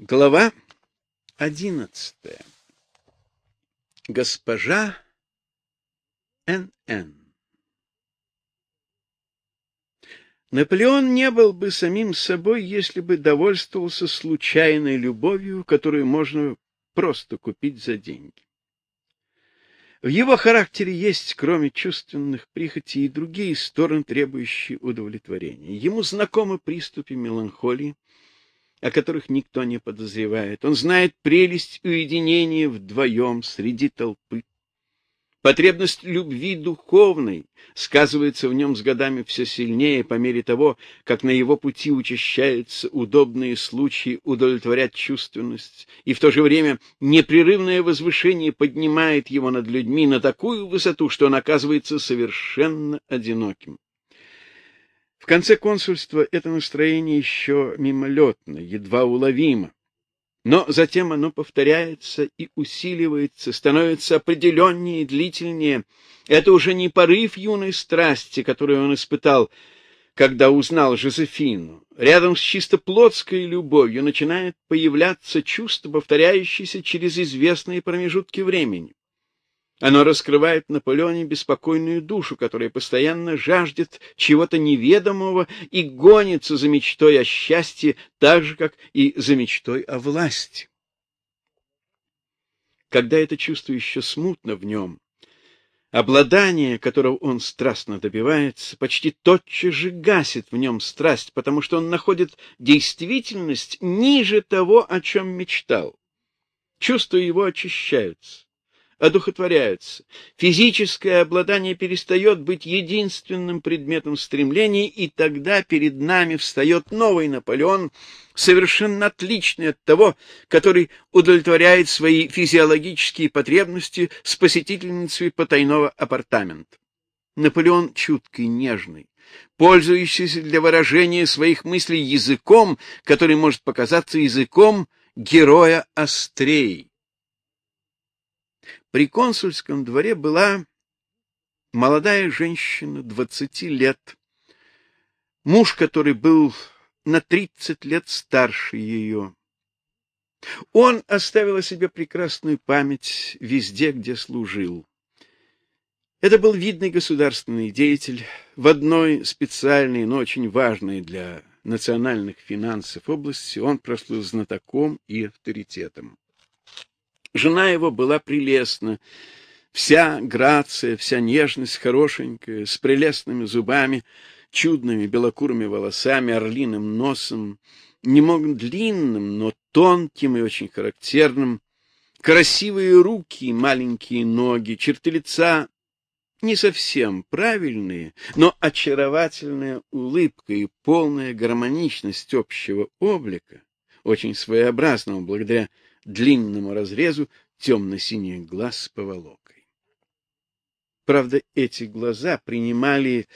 Глава одиннадцатая. Госпожа Н.Н. Наполеон не был бы самим собой, если бы довольствовался случайной любовью, которую можно просто купить за деньги. В его характере есть, кроме чувственных прихотей, и другие стороны, требующие удовлетворения. Ему знакомы приступы меланхолии, о которых никто не подозревает. Он знает прелесть уединения вдвоем среди толпы. Потребность любви духовной сказывается в нем с годами все сильнее по мере того, как на его пути учащаются удобные случаи удовлетворять чувственность, и в то же время непрерывное возвышение поднимает его над людьми на такую высоту, что он оказывается совершенно одиноким. Конце консульства это настроение еще мимолетно, едва уловимо. Но затем оно повторяется и усиливается, становится определеннее и длительнее. Это уже не порыв юной страсти, которую он испытал, когда узнал Жозефину. Рядом с чисто плотской любовью начинает появляться чувство, повторяющееся через известные промежутки времени. Оно раскрывает в Наполеоне беспокойную душу, которая постоянно жаждет чего-то неведомого и гонится за мечтой о счастье, так же, как и за мечтой о власти. Когда это чувство еще смутно в нем, обладание, которого он страстно добивается, почти тотчас же гасит в нем страсть, потому что он находит действительность ниже того, о чем мечтал. Чувства его очищаются одухотворяются. Физическое обладание перестает быть единственным предметом стремлений, и тогда перед нами встает новый Наполеон, совершенно отличный от того, который удовлетворяет свои физиологические потребности с посетительницей потайного апартамента. Наполеон чуткий, нежный, пользующийся для выражения своих мыслей языком, который может показаться языком героя Острей. При консульском дворе была молодая женщина двадцати лет, муж который был на тридцать лет старше ее. Он оставил о себе прекрасную память везде, где служил. Это был видный государственный деятель в одной специальной, но очень важной для национальных финансов области он прослыл знатоком и авторитетом. Жена его была прелестна, вся грация, вся нежность хорошенькая, с прелестными зубами, чудными белокурыми волосами, орлиным носом, немного длинным, но тонким и очень характерным, красивые руки, маленькие ноги, черты лица не совсем правильные, но очаровательная улыбка и полная гармоничность общего облика, очень своеобразного благодаря длинному разрезу темно-синих глаз с поволокой. Правда, эти глаза принимали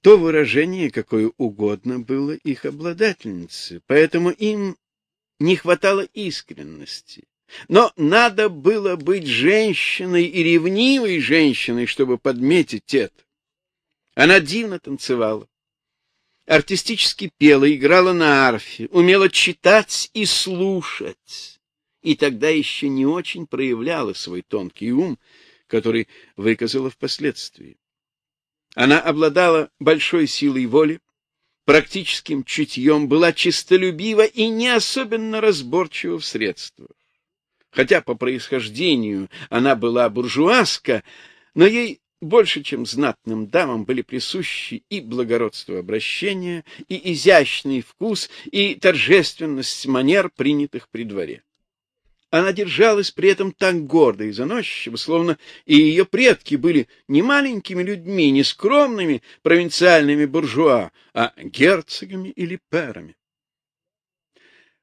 то выражение, какое угодно было их обладательнице, поэтому им не хватало искренности. Но надо было быть женщиной и ревнивой женщиной, чтобы подметить это. Она дивно танцевала, артистически пела, играла на арфе, умела читать и слушать и тогда еще не очень проявляла свой тонкий ум, который выказала впоследствии. Она обладала большой силой воли, практическим чутьем, была честолюбива и не особенно разборчива в средствах. Хотя по происхождению она была буржуазка, но ей больше, чем знатным дамам, были присущи и благородство обращения, и изящный вкус, и торжественность манер, принятых при дворе. Она держалась при этом так гордо и заносчиво, словно и ее предки были не маленькими людьми, не скромными провинциальными буржуа, а герцогами или перами.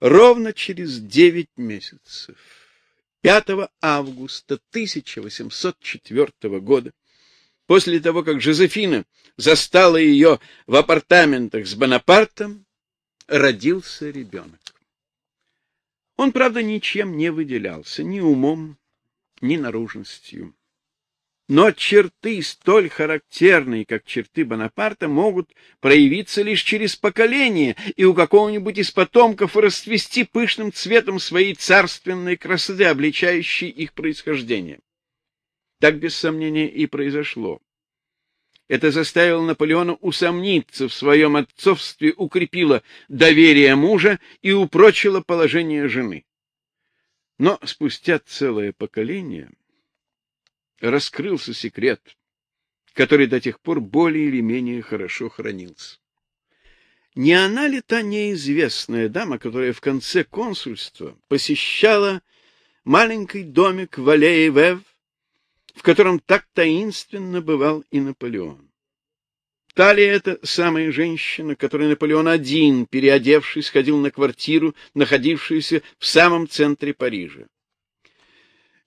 Ровно через девять месяцев, 5 августа 1804 года, после того, как Жозефина застала ее в апартаментах с Бонапартом, родился ребенок. Он, правда, ничем не выделялся, ни умом, ни наружностью. Но черты, столь характерные, как черты Бонапарта, могут проявиться лишь через поколение и у какого-нибудь из потомков расцвести пышным цветом своей царственной красоты, обличающей их происхождение. Так, без сомнения, и произошло. Это заставило Наполеона усомниться в своем отцовстве, укрепило доверие мужа и упрочило положение жены. Но спустя целое поколение раскрылся секрет, который до тех пор более или менее хорошо хранился. Не она ли та неизвестная дама, которая в конце консульства посещала маленький домик в аллее Вев, в котором так таинственно бывал и Наполеон? Та ли это самая женщина, которой Наполеон один, переодевшись, ходил на квартиру, находившуюся в самом центре Парижа?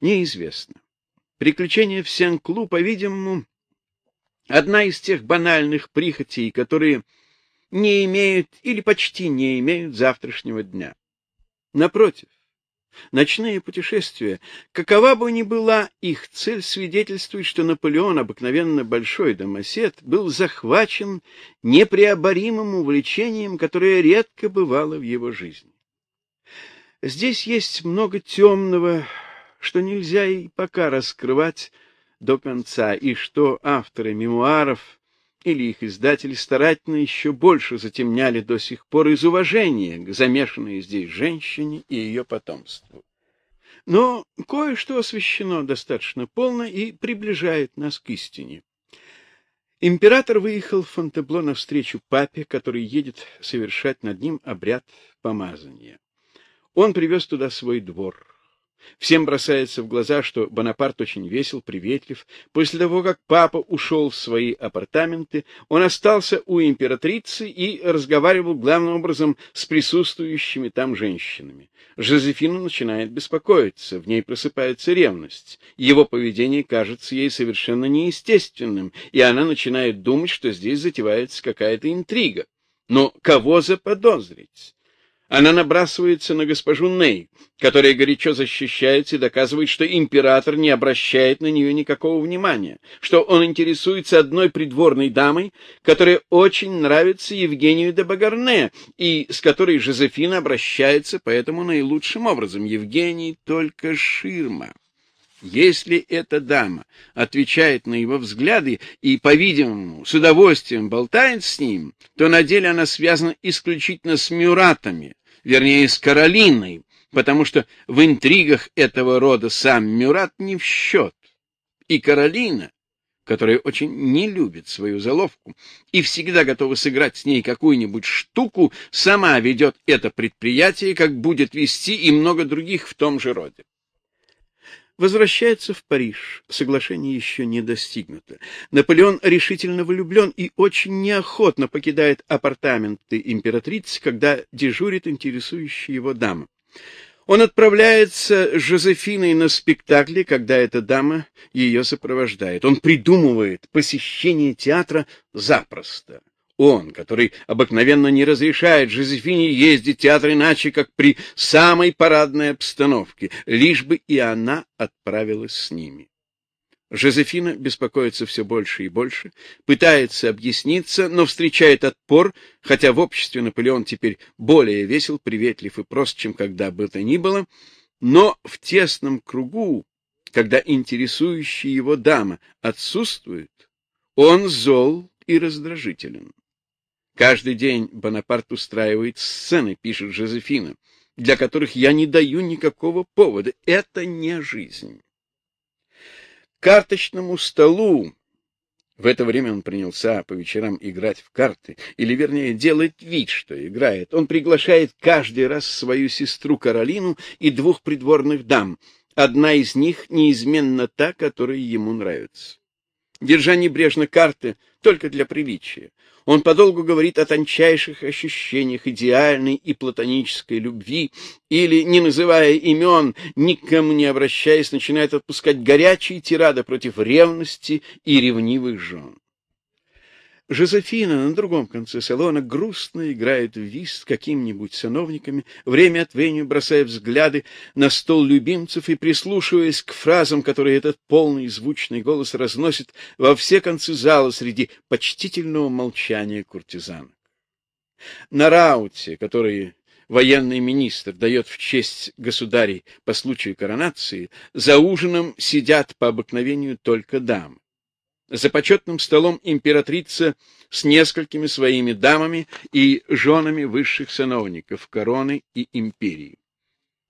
Неизвестно. Приключение в Сен-Клу, по-видимому, одна из тех банальных прихотей, которые не имеют или почти не имеют завтрашнего дня. Напротив, ночные путешествия, какова бы ни была их цель, свидетельствует, что Наполеон, обыкновенно большой домосед, был захвачен непреоборимым увлечением, которое редко бывало в его жизни. Здесь есть много темного, что нельзя и пока раскрывать до конца, и что авторы мемуаров или их издатели старательно еще больше затемняли до сих пор из уважения к замешанной здесь женщине и ее потомству. Но кое-что освещено достаточно полно и приближает нас к истине. Император выехал в Фонтебло навстречу папе, который едет совершать над ним обряд помазания. Он привез туда свой двор. Всем бросается в глаза, что Бонапарт очень весел, приветлив. После того, как папа ушел в свои апартаменты, он остался у императрицы и разговаривал главным образом с присутствующими там женщинами. Жозефина начинает беспокоиться, в ней просыпается ревность. Его поведение кажется ей совершенно неестественным, и она начинает думать, что здесь затевается какая-то интрига. Но кого заподозрить? Она набрасывается на госпожу Ней, которая горячо защищается и доказывает, что император не обращает на нее никакого внимания, что он интересуется одной придворной дамой, которая очень нравится Евгению де Багарне, и с которой Жозефина обращается поэтому наилучшим образом. Евгений только ширма. Если эта дама отвечает на его взгляды и, по-видимому, с удовольствием болтает с ним, то на деле она связана исключительно с Мюратами, вернее, с Каролиной, потому что в интригах этого рода сам Мюрат не в счет. И Каролина, которая очень не любит свою заловку и всегда готова сыграть с ней какую-нибудь штуку, сама ведет это предприятие, как будет вести и много других в том же роде. Возвращается в Париж. Соглашение еще не достигнуто. Наполеон решительно влюблен и очень неохотно покидает апартаменты императрицы, когда дежурит интересующая его дама. Он отправляется с Жозефиной на спектакли, когда эта дама ее сопровождает. Он придумывает посещение театра запросто. Он, который обыкновенно не разрешает Жозефине ездить в театр иначе, как при самой парадной обстановке, лишь бы и она отправилась с ними. Жозефина беспокоится все больше и больше, пытается объясниться, но встречает отпор, хотя в обществе Наполеон теперь более весел, приветлив и прост, чем когда бы то ни было, но в тесном кругу, когда интересующая его дама отсутствует, он зол и раздражителен. Каждый день Бонапарт устраивает сцены, пишет Жозефина, для которых я не даю никакого повода. Это не жизнь. Карточному столу в это время он принялся по вечерам играть в карты, или, вернее, делать вид, что играет. Он приглашает каждый раз свою сестру Каролину и двух придворных дам. Одна из них неизменно та, которая ему нравится. Держа небрежно карты только для приличия, он подолгу говорит о тончайших ощущениях идеальной и платонической любви, или, не называя имен, никому не обращаясь, начинает отпускать горячие тирады против ревности и ревнивых жен. Жозефина на другом конце салона грустно играет в вист с какими-нибудь сановниками, время от времени бросая взгляды на стол любимцев и прислушиваясь к фразам, которые этот полный звучный голос разносит во все концы зала среди почтительного молчания куртизанок. На рауте, который военный министр дает в честь государей по случаю коронации, за ужином сидят по обыкновению только дамы. За почетным столом императрица с несколькими своими дамами и женами высших сановников короны и империи.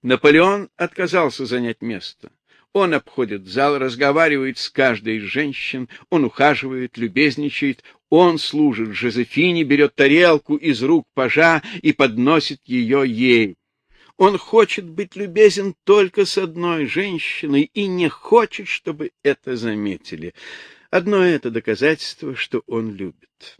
Наполеон отказался занять место. Он обходит зал, разговаривает с каждой из женщин, он ухаживает, любезничает, он служит Жозефине, берет тарелку из рук пажа и подносит ее ей. Он хочет быть любезен только с одной женщиной и не хочет, чтобы это заметили. Одно это доказательство, что он любит.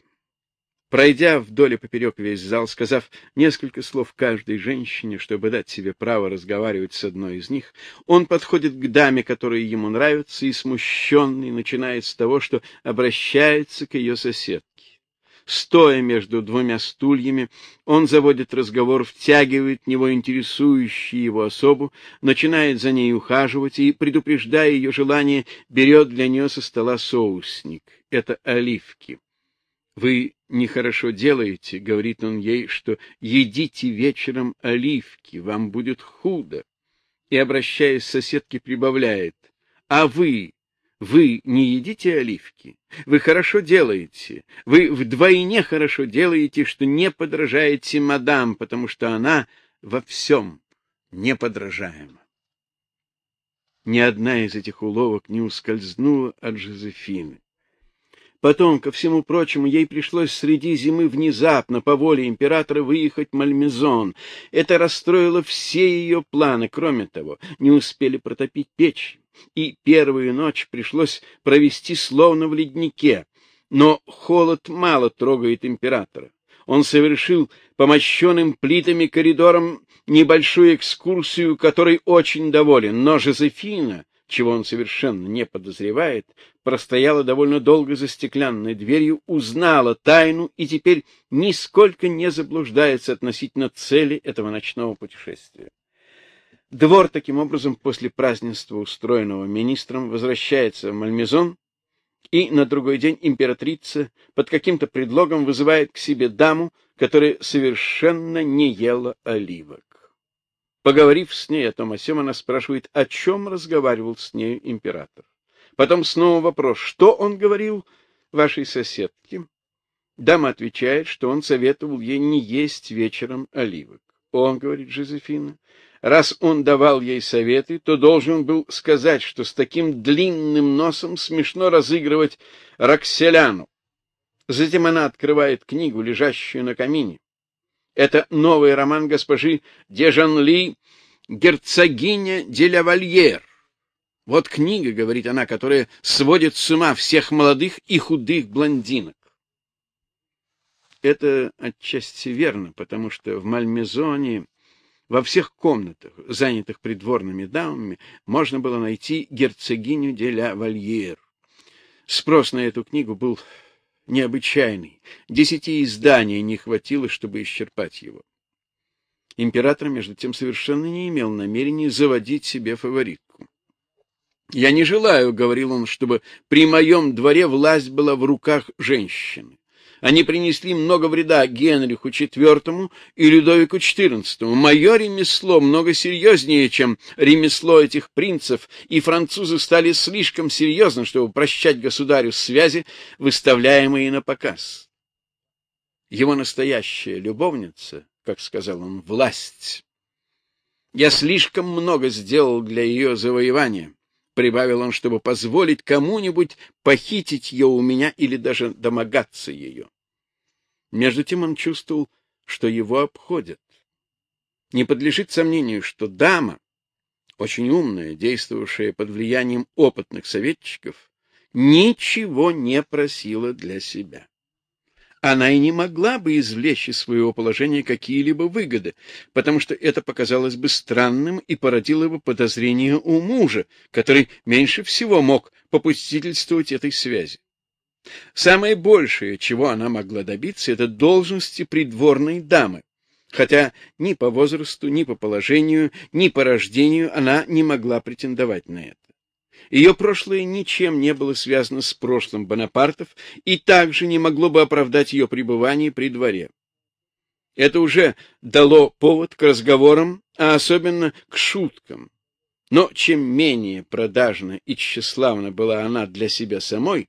Пройдя вдоль и поперек весь зал, сказав несколько слов каждой женщине, чтобы дать себе право разговаривать с одной из них, он подходит к даме, которая ему нравится, и смущенный начинает с того, что обращается к ее соседке. Стоя между двумя стульями, он заводит разговор, втягивает в него интересующую его особу, начинает за ней ухаживать и, предупреждая ее желание, берет для нее со стола соусник. Это оливки. Вы нехорошо делаете, говорит он ей, что едите вечером оливки, вам будет худо. И обращаясь к соседке, прибавляет: "А вы вы не едите оливки. Вы хорошо делаете. Вы вдвойне хорошо делаете, что не подражаете мадам, потому что она во всем неподражаема. Ни одна из этих уловок не ускользнула от Жозефины. Потом, ко всему прочему, ей пришлось среди зимы внезапно по воле императора выехать в Мальмезон. Это расстроило все ее планы. Кроме того, не успели протопить печь и первую ночь пришлось провести словно в леднике. Но холод мало трогает императора. Он совершил по мощенным плитами коридорам небольшую экскурсию, которой очень доволен. Но Жозефина, чего он совершенно не подозревает, простояла довольно долго за стеклянной дверью, узнала тайну и теперь нисколько не заблуждается относительно цели этого ночного путешествия. Двор таким образом после празднества, устроенного министром, возвращается в Мальмезон, и на другой день императрица под каким-то предлогом вызывает к себе даму, которая совершенно не ела оливок. Поговорив с ней о том о сём, она спрашивает, о чем разговаривал с ней император. Потом снова вопрос, что он говорил вашей соседке? Дама отвечает, что он советовал ей не есть вечером оливок. Он, говорит Жозефина, Раз он давал ей советы, то должен был сказать, что с таким длинным носом смешно разыгрывать Рокселяну. Затем она открывает книгу, лежащую на камине. Это новый роман госпожи Дежанли «Герцогиня де Лавальер». Вот книга, говорит она, которая сводит с ума всех молодых и худых блондинок. Это отчасти верно, потому что в Мальмезоне во всех комнатах, занятых придворными дамами, можно было найти герцогиню де ля. Спрос на эту книгу был необычайный. Десяти изданий не хватило, чтобы исчерпать его. Император, между тем, совершенно не имел намерения заводить себе фаворитку. «Я не желаю, — говорил он, — чтобы при моем дворе власть была в руках женщины. Они принесли много вреда Генриху IV и Людовику XIV. Мое ремесло много серьезнее, чем ремесло этих принцев, и французы стали слишком серьезны, чтобы прощать государю связи, выставляемые на показ. Его настоящая любовница, как сказал он, власть. Я слишком много сделал для ее завоевания прибавил он, чтобы позволить кому-нибудь похитить ее у меня или даже домогаться ее. Между тем он чувствовал, что его обходят. Не подлежит сомнению, что дама, очень умная, действовавшая под влиянием опытных советчиков, ничего не просила для себя она и не могла бы извлечь из своего положения какие-либо выгоды, потому что это показалось бы странным и породило бы подозрение у мужа, который меньше всего мог попустительствовать этой связи. Самое большее, чего она могла добиться, это должности придворной дамы, хотя ни по возрасту, ни по положению, ни по рождению она не могла претендовать на это. Ее прошлое ничем не было связано с прошлым Бонапартов и также не могло бы оправдать ее пребывание при дворе. Это уже дало повод к разговорам, а особенно к шуткам. Но чем менее продажна и тщеславна была она для себя самой,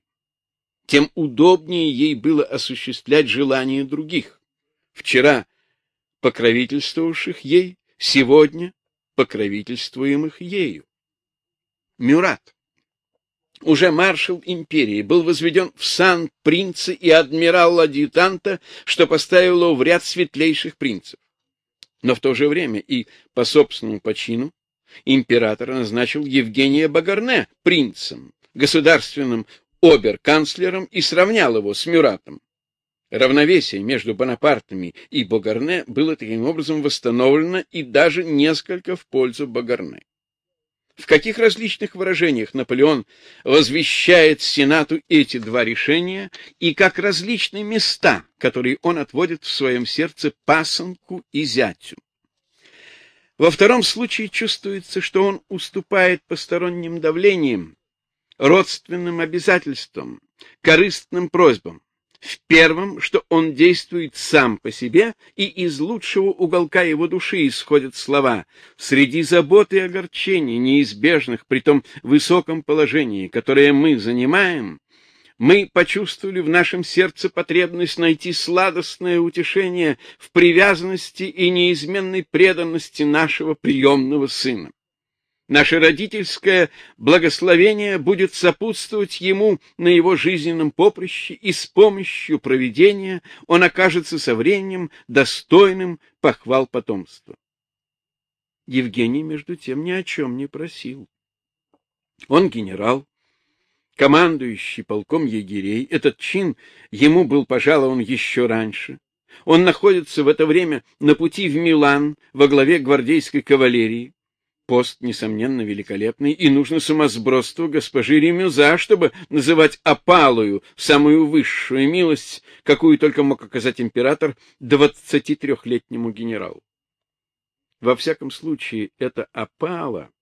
тем удобнее ей было осуществлять желания других. Вчера покровительствовавших ей, сегодня покровительствуемых ею. Мюрат, уже маршал империи, был возведен в сан принца и адмирала-адъютанта, что поставило его в ряд светлейших принцев. Но в то же время и по собственному почину император назначил Евгения Багарне принцем, государственным обер-канцлером и сравнял его с Мюратом. Равновесие между Бонапартами и Багарне было таким образом восстановлено и даже несколько в пользу Багарне. В каких различных выражениях Наполеон возвещает Сенату эти два решения и как различные места, которые он отводит в своем сердце пасынку и зятю. Во втором случае чувствуется, что он уступает посторонним давлениям, родственным обязательствам, корыстным просьбам. В первом, что он действует сам по себе, и из лучшего уголка его души исходят слова «Среди забот и огорчений, неизбежных при том высоком положении, которое мы занимаем, мы почувствовали в нашем сердце потребность найти сладостное утешение в привязанности и неизменной преданности нашего приемного сына. Наше родительское благословение будет сопутствовать ему на его жизненном поприще, и с помощью провидения он окажется со временем достойным похвал потомства. Евгений, между тем, ни о чем не просил. Он генерал, командующий полком егерей. Этот чин ему был пожалован еще раньше. Он находится в это время на пути в Милан во главе гвардейской кавалерии. Пост, несомненно, великолепный, и нужно самосбродство госпожи Ремюза, чтобы называть опалую самую высшую милость, какую только мог оказать император двадцати трехлетнему генералу. Во всяком случае, эта опала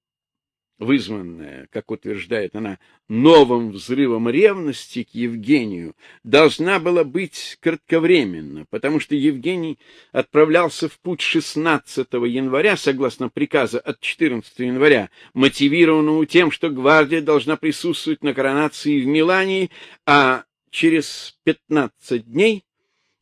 вызванная, как утверждает она, новым взрывом ревности к Евгению, должна была быть кратковременна, потому что Евгений отправлялся в путь 16 января, согласно приказа от 14 января, мотивированному тем, что гвардия должна присутствовать на коронации в Милане, а через 15 дней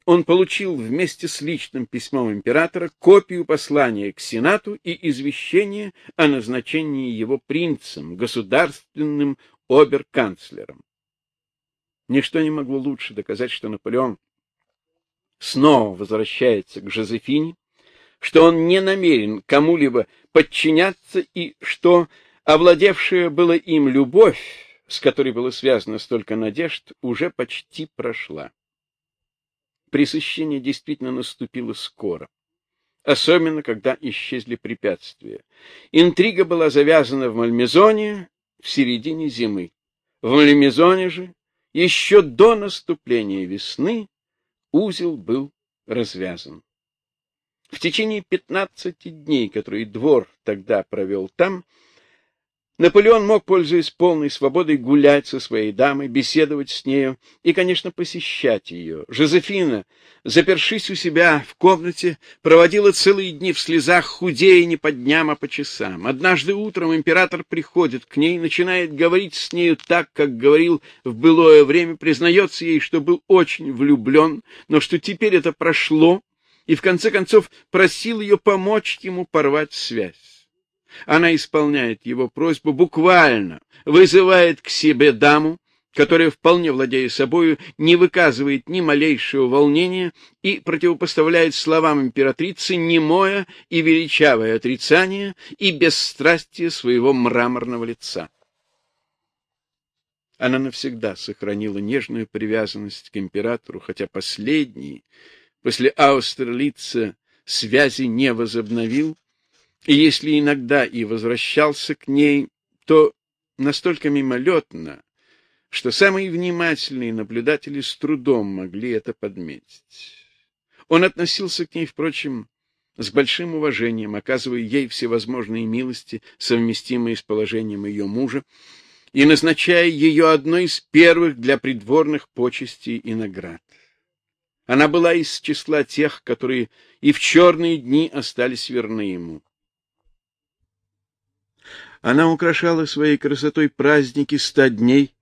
он получил вместе с личным письмом императора копию послания к Сенату и извещение о назначении его принцем, государственным оберканцлером. Ничто не могло лучше доказать, что Наполеон снова возвращается к Жозефине, что он не намерен кому-либо подчиняться и что овладевшая была им любовь, с которой было связано столько надежд, уже почти прошла. Пресыщение действительно наступило скоро, особенно когда исчезли препятствия. Интрига была завязана в Мальмезоне в середине зимы. В Мальмезоне же еще до наступления весны узел был развязан. В течение пятнадцати дней, которые двор тогда провел там, Наполеон мог, пользуясь полной свободой, гулять со своей дамой, беседовать с нею и, конечно, посещать ее. Жозефина, запершись у себя в комнате, проводила целые дни в слезах, худея не по дням, а по часам. Однажды утром император приходит к ней, начинает говорить с нею так, как говорил в былое время, признается ей, что был очень влюблен, но что теперь это прошло, и в конце концов просил ее помочь ему порвать связь. Она исполняет его просьбу буквально, вызывает к себе даму, которая, вполне владея собою, не выказывает ни малейшего волнения и противопоставляет словам императрицы немое и величавое отрицание и бесстрастие своего мраморного лица. Она навсегда сохранила нежную привязанность к императору, хотя последний, после Аустерлица, связи не возобновил, и если иногда и возвращался к ней, то настолько мимолетно, что самые внимательные наблюдатели с трудом могли это подметить. Он относился к ней, впрочем, с большим уважением, оказывая ей всевозможные милости, совместимые с положением ее мужа, и назначая ее одной из первых для придворных почестей и наград. Она была из числа тех, которые и в черные дни остались верны ему. Она украшала своей красотой праздники ста дней,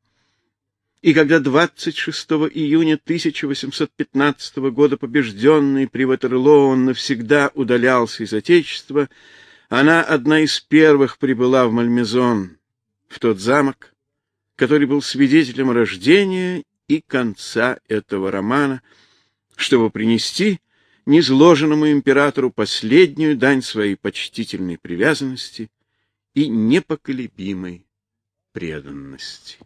и когда 26 июня 1815 года побежденный при Ватерлоо навсегда удалялся из Отечества, она одна из первых прибыла в Мальмезон, в тот замок, который был свидетелем рождения и конца этого романа, чтобы принести низложенному императору последнюю дань своей почтительной привязанности и непоколебимой преданности.